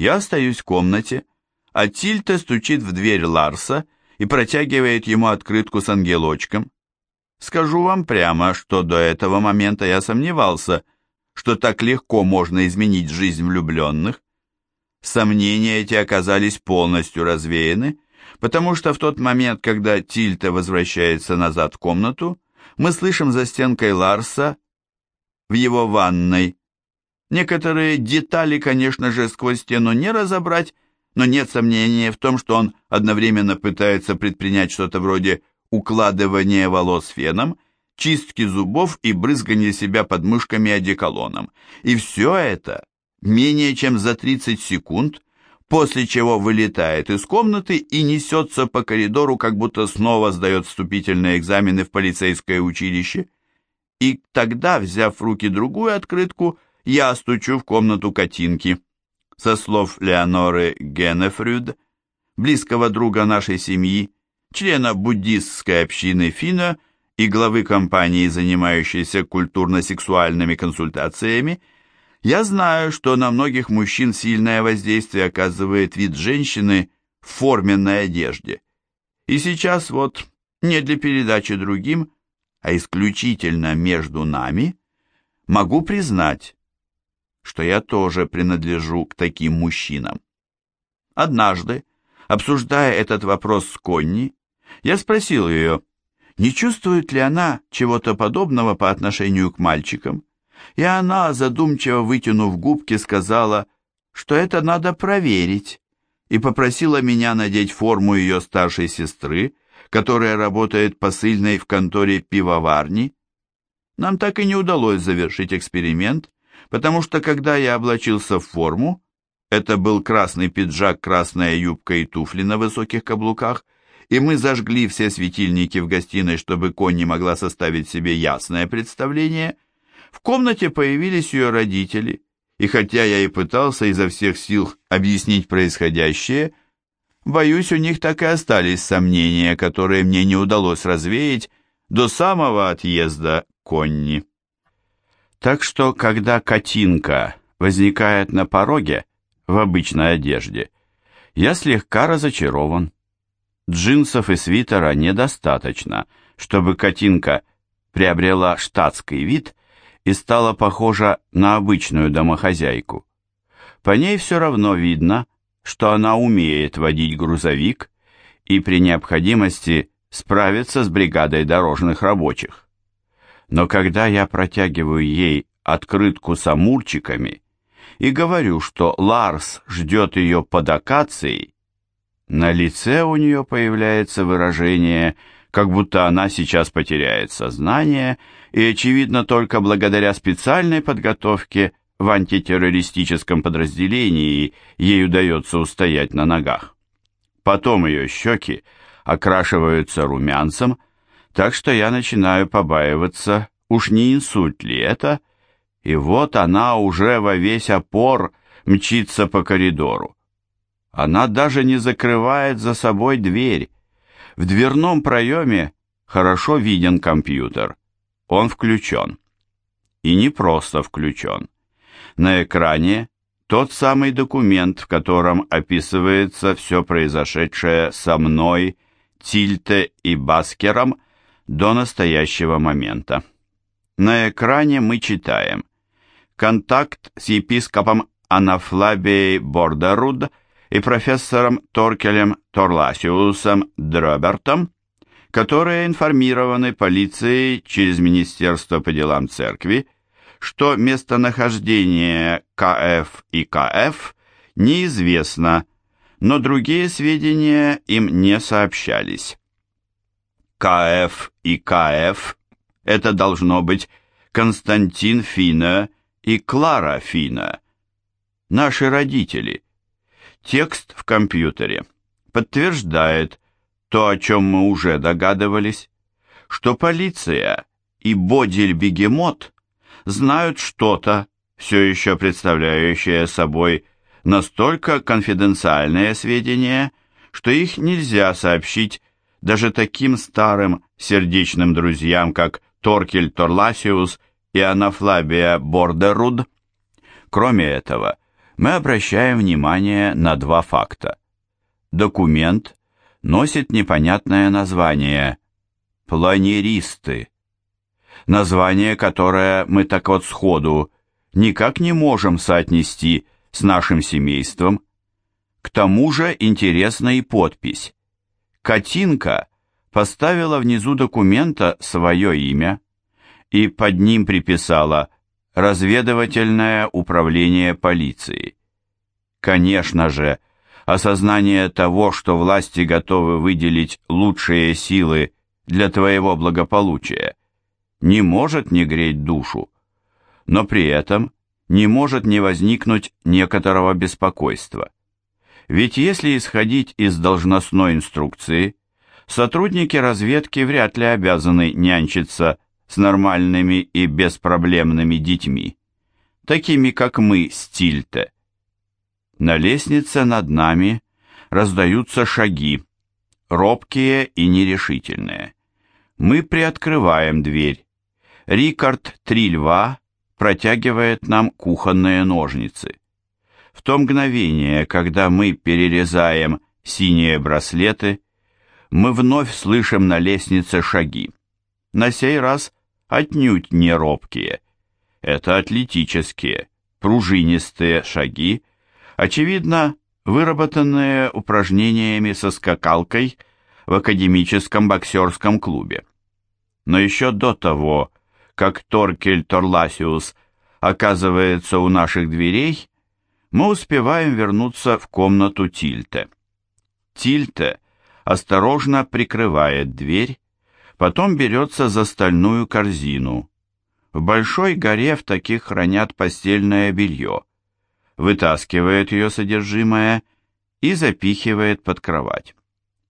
Я остаюсь в комнате, а Тильта стучит в дверь Ларса и протягивает ему открытку с ангелочком. Скажу вам прямо, что до этого момента я сомневался, что так легко можно изменить жизнь влюбленных. Сомнения эти оказались полностью развеяны, потому что в тот момент, когда Тильта возвращается назад в комнату, мы слышим за стенкой Ларса в его ванной. Некоторые детали, конечно же, сквозь стену не разобрать, но нет сомнения в том, что он одновременно пытается предпринять что-то вроде укладывания волос феном, чистки зубов и брызгания себя подмышками одеколоном. И все это менее чем за 30 секунд, после чего вылетает из комнаты и несется по коридору, как будто снова сдает вступительные экзамены в полицейское училище. И тогда, взяв в руки другую открытку, я стучу в комнату Катинки со слов Леоноры Генефрюд, близкого друга нашей семьи, члена буддистской общины Фина и главы компании, занимающейся культурно-сексуальными консультациями, я знаю, что на многих мужчин сильное воздействие оказывает вид женщины в форменной одежде. И сейчас вот не для передачи другим, а исключительно между нами, могу признать, что я тоже принадлежу к таким мужчинам. Однажды, обсуждая этот вопрос с Конни, я спросил ее, не чувствует ли она чего-то подобного по отношению к мальчикам, и она, задумчиво вытянув губки, сказала, что это надо проверить, и попросила меня надеть форму ее старшей сестры, которая работает посыльной в конторе пивоварни. Нам так и не удалось завершить эксперимент, потому что когда я облачился в форму, это был красный пиджак, красная юбка и туфли на высоких каблуках, и мы зажгли все светильники в гостиной, чтобы Конни могла составить себе ясное представление, в комнате появились ее родители, и хотя я и пытался изо всех сил объяснить происходящее, боюсь, у них так и остались сомнения, которые мне не удалось развеять до самого отъезда Конни. Так что, когда Катинка возникает на пороге в обычной одежде, я слегка разочарован. Джинсов и свитера недостаточно, чтобы Катинка приобрела штатский вид и стала похожа на обычную домохозяйку. По ней все равно видно, что она умеет водить грузовик и при необходимости справиться с бригадой дорожных рабочих но когда я протягиваю ей открытку с амурчиками и говорю, что Ларс ждет ее под акацией, на лице у нее появляется выражение, как будто она сейчас потеряет сознание, и, очевидно, только благодаря специальной подготовке в антитеррористическом подразделении ей удается устоять на ногах. Потом ее щеки окрашиваются румянцем, так что я начинаю побаиваться, уж не инсульт ли это, и вот она уже во весь опор мчится по коридору. Она даже не закрывает за собой дверь. В дверном проеме хорошо виден компьютер. Он включен. И не просто включен. На экране тот самый документ, в котором описывается все произошедшее со мной, Тильте и Баскером – до настоящего момента. На экране мы читаем «Контакт с епископом Анафлабией Бордеруд и профессором Торкелем Торласиусом Дробертом, которые информированы полицией через Министерство по делам церкви, что местонахождение КФ и КФ неизвестно, но другие сведения им не сообщались. КФ и КФ – это должно быть Константин Фина и Клара Фина, наши родители. Текст в компьютере. Подтверждает то, о чем мы уже догадывались, что полиция и Бодиль-бегемот знают что-то, все еще представляющее собой настолько конфиденциальные сведения, что их нельзя сообщить даже таким старым сердечным друзьям, как Торкель Торласиус и Анафлабия Бордеруд. Кроме этого, мы обращаем внимание на два факта. Документ носит непонятное название «планеристы», название, которое мы так вот сходу никак не можем соотнести с нашим семейством. К тому же интересна и подпись. Катинка поставила внизу документа свое имя и под ним приписала «Разведывательное управление полиции». Конечно же, осознание того, что власти готовы выделить лучшие силы для твоего благополучия, не может не греть душу, но при этом не может не возникнуть некоторого беспокойства. Ведь если исходить из должностной инструкции, сотрудники разведки вряд ли обязаны нянчиться с нормальными и беспроблемными детьми, такими как мы с. На лестнице над нами раздаются шаги, робкие и нерешительные. Мы приоткрываем дверь. Рикард Три Льва протягивает нам кухонные ножницы. В то мгновение, когда мы перерезаем синие браслеты, мы вновь слышим на лестнице шаги. На сей раз отнюдь не робкие. Это атлетические, пружинистые шаги, очевидно, выработанные упражнениями со скакалкой в академическом боксерском клубе. Но еще до того, как Торкель Торласиус оказывается у наших дверей, мы успеваем вернуться в комнату Тильте. Тильте осторожно прикрывает дверь, потом берется за стальную корзину. В большой горе в таких хранят постельное белье. Вытаскивает ее содержимое и запихивает под кровать.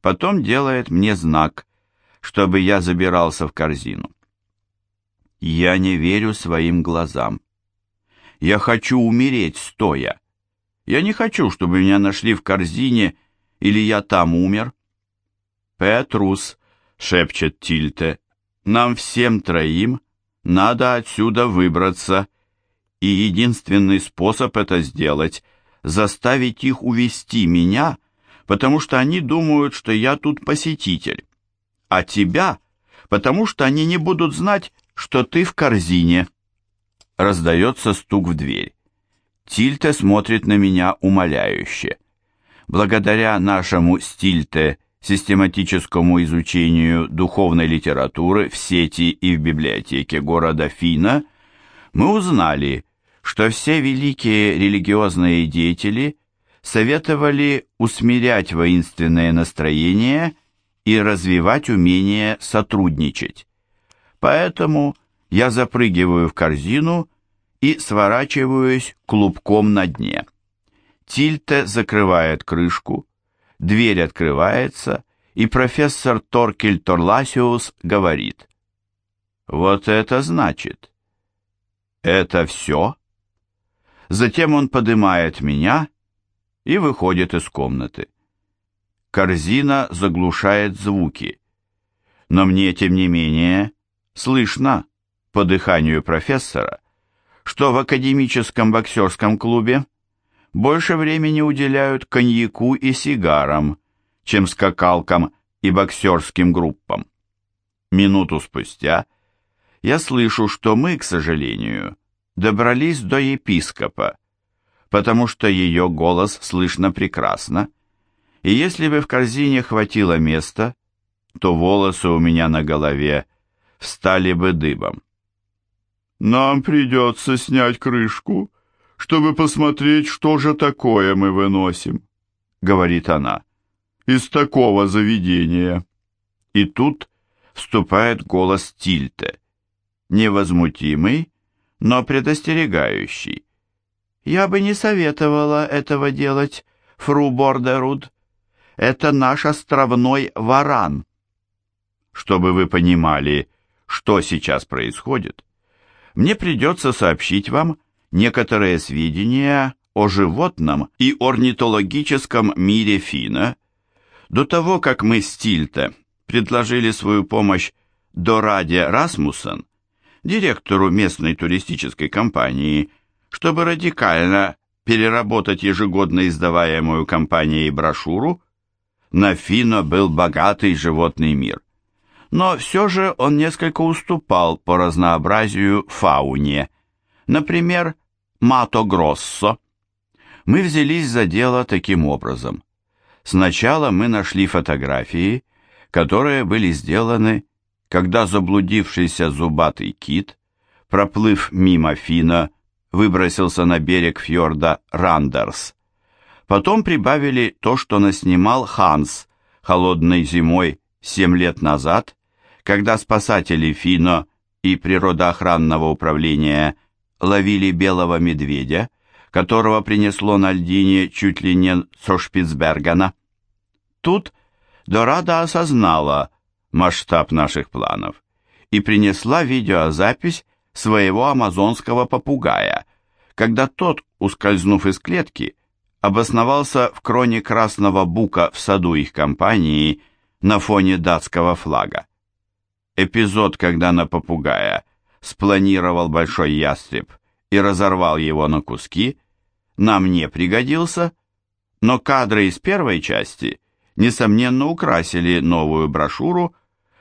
Потом делает мне знак, чтобы я забирался в корзину. Я не верю своим глазам. Я хочу умереть стоя. Я не хочу, чтобы меня нашли в корзине или я там умер. Петрус, шепчет Тильте, нам всем троим надо отсюда выбраться, и единственный способ это сделать — заставить их увести меня, потому что они думают, что я тут посетитель, а тебя, потому что они не будут знать, что ты в корзине. Раздается стук в дверь. Тильте смотрит на меня умоляюще. Благодаря нашему стильте систематическому изучению духовной литературы в сети и в библиотеке города Фина, мы узнали, что все великие религиозные деятели советовали усмирять воинственное настроение и развивать умение сотрудничать. Поэтому я запрыгиваю в корзину и сворачиваюсь клубком на дне. Тильте закрывает крышку, дверь открывается, и профессор Торкель Торласиус говорит. «Вот это значит!» «Это все?» Затем он поднимает меня и выходит из комнаты. Корзина заглушает звуки, но мне, тем не менее, Слышно по дыханию профессора, что в академическом боксерском клубе больше времени уделяют коньяку и сигарам, чем скакалкам и боксерским группам. Минуту спустя я слышу, что мы, к сожалению, добрались до епископа, потому что ее голос слышно прекрасно, и если бы в корзине хватило места, то волосы у меня на голове встали бы дыбом. «Нам придется снять крышку, чтобы посмотреть, что же такое мы выносим», — говорит она, — «из такого заведения». И тут вступает голос Тильте, невозмутимый, но предостерегающий. «Я бы не советовала этого делать, фру Бордеруд. Это наш островной варан». Чтобы вы понимали, что сейчас происходит, мне придется сообщить вам некоторые сведения о животном и орнитологическом мире Фина. До того, как мы с Тильте предложили свою помощь Дораде Расмуссен, директору местной туристической компании, чтобы радикально переработать ежегодно издаваемую компанией брошюру, на Фино был богатый животный мир. Но все же он несколько уступал по разнообразию фауне. Например, Мато Гроссо. Мы взялись за дело таким образом. Сначала мы нашли фотографии, которые были сделаны, когда заблудившийся зубатый кит, проплыв мимо Фина, выбросился на берег фьорда Рандерс. Потом прибавили то, что наснимал Ханс холодной зимой семь лет назад, когда спасатели Фино и природоохранного управления ловили белого медведя, которого принесло на льдине чуть ли не со Шпицбергена. Тут Дорада осознала масштаб наших планов и принесла видеозапись своего амазонского попугая, когда тот, ускользнув из клетки, обосновался в кроне красного бука в саду их компании на фоне датского флага. Эпизод, когда на попугая спланировал большой ястреб и разорвал его на куски, нам не пригодился, но кадры из первой части, несомненно, украсили новую брошюру,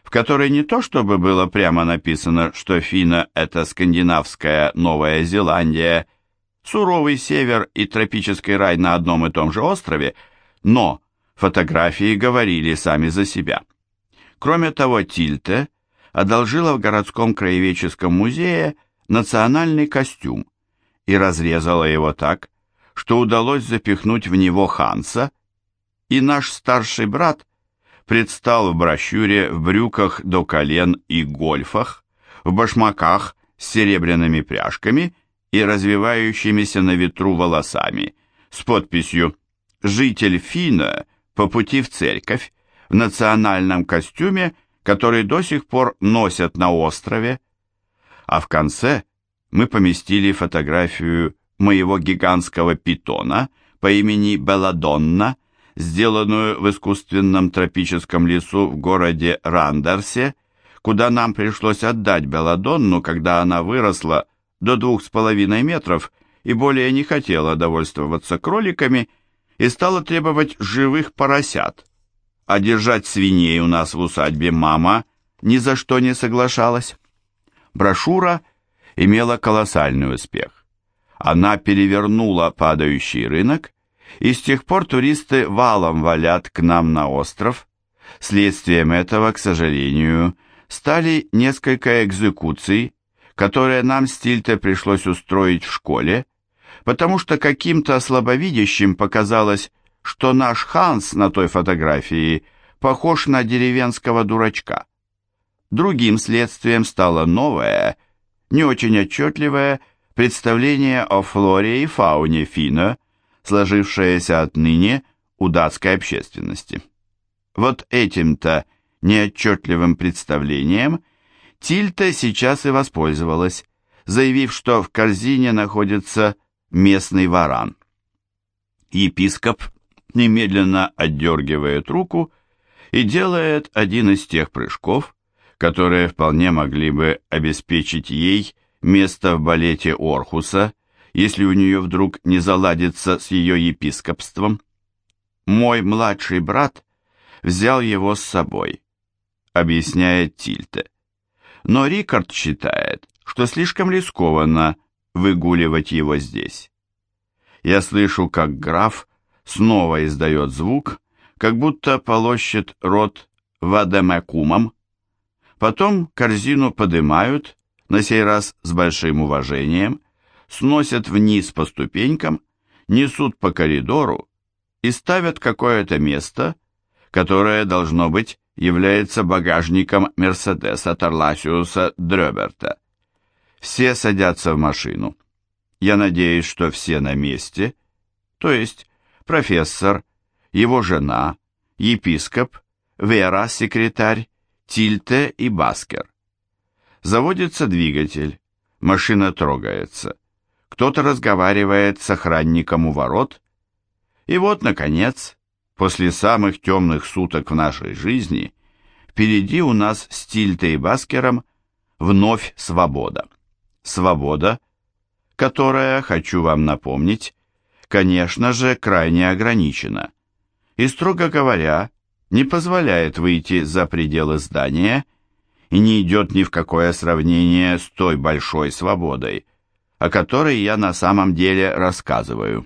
в которой не то чтобы было прямо написано, что Фина – это скандинавская Новая Зеландия, суровый север и тропический рай на одном и том же острове, но фотографии говорили сами за себя. Кроме того, Тильте одолжила в городском краеведческом музее национальный костюм и разрезала его так, что удалось запихнуть в него Ханса, и наш старший брат предстал в брошюре в брюках до колен и гольфах, в башмаках с серебряными пряжками и развивающимися на ветру волосами, с подписью «Житель Фина по пути в церковь» в национальном костюме, который до сих пор носят на острове. А в конце мы поместили фотографию моего гигантского питона по имени Беладонна, сделанную в искусственном тропическом лесу в городе Рандерсе, куда нам пришлось отдать Беладонну, когда она выросла до двух с половиной метров и более не хотела довольствоваться кроликами и стала требовать живых поросят, а держать свиней у нас в усадьбе мама ни за что не соглашалась. Брошюра имела колоссальный успех. Она перевернула падающий рынок, и с тех пор туристы валом валят к нам на остров. Следствием этого, к сожалению, стали несколько экзекуций, которые нам с пришлось устроить в школе, потому что каким-то слабовидящим показалось, что наш Ханс на той фотографии похож на деревенского дурачка. Другим следствием стало новое, не очень отчетливое представление о флоре и фауне Фина, сложившееся отныне у датской общественности. Вот этим-то неотчетливым представлением Тильта сейчас и воспользовалась, заявив, что в корзине находится местный варан. Епископ немедленно отдергивает руку и делает один из тех прыжков, которые вполне могли бы обеспечить ей место в балете Орхуса, если у нее вдруг не заладится с ее епископством. Мой младший брат взял его с собой, объясняет Тильте но Рикард считает, что слишком рискованно выгуливать его здесь. Я слышу, как граф снова издает звук, как будто полощет рот вадемекумом. Потом корзину подымают, на сей раз с большим уважением, сносят вниз по ступенькам, несут по коридору и ставят какое-то место, которое должно быть является багажником Мерседеса Тарласиуса Дрёберта. Все садятся в машину. Я надеюсь, что все на месте, то есть профессор, его жена, епископ, Вера, секретарь, Тильте и Баскер. Заводится двигатель, машина трогается. Кто-то разговаривает с охранником у ворот. И вот, наконец, После самых темных суток в нашей жизни впереди у нас с Тильтой и Баскером вновь свобода. Свобода, которая, хочу вам напомнить, конечно же, крайне ограничена и, строго говоря, не позволяет выйти за пределы здания и не идет ни в какое сравнение с той большой свободой, о которой я на самом деле рассказываю.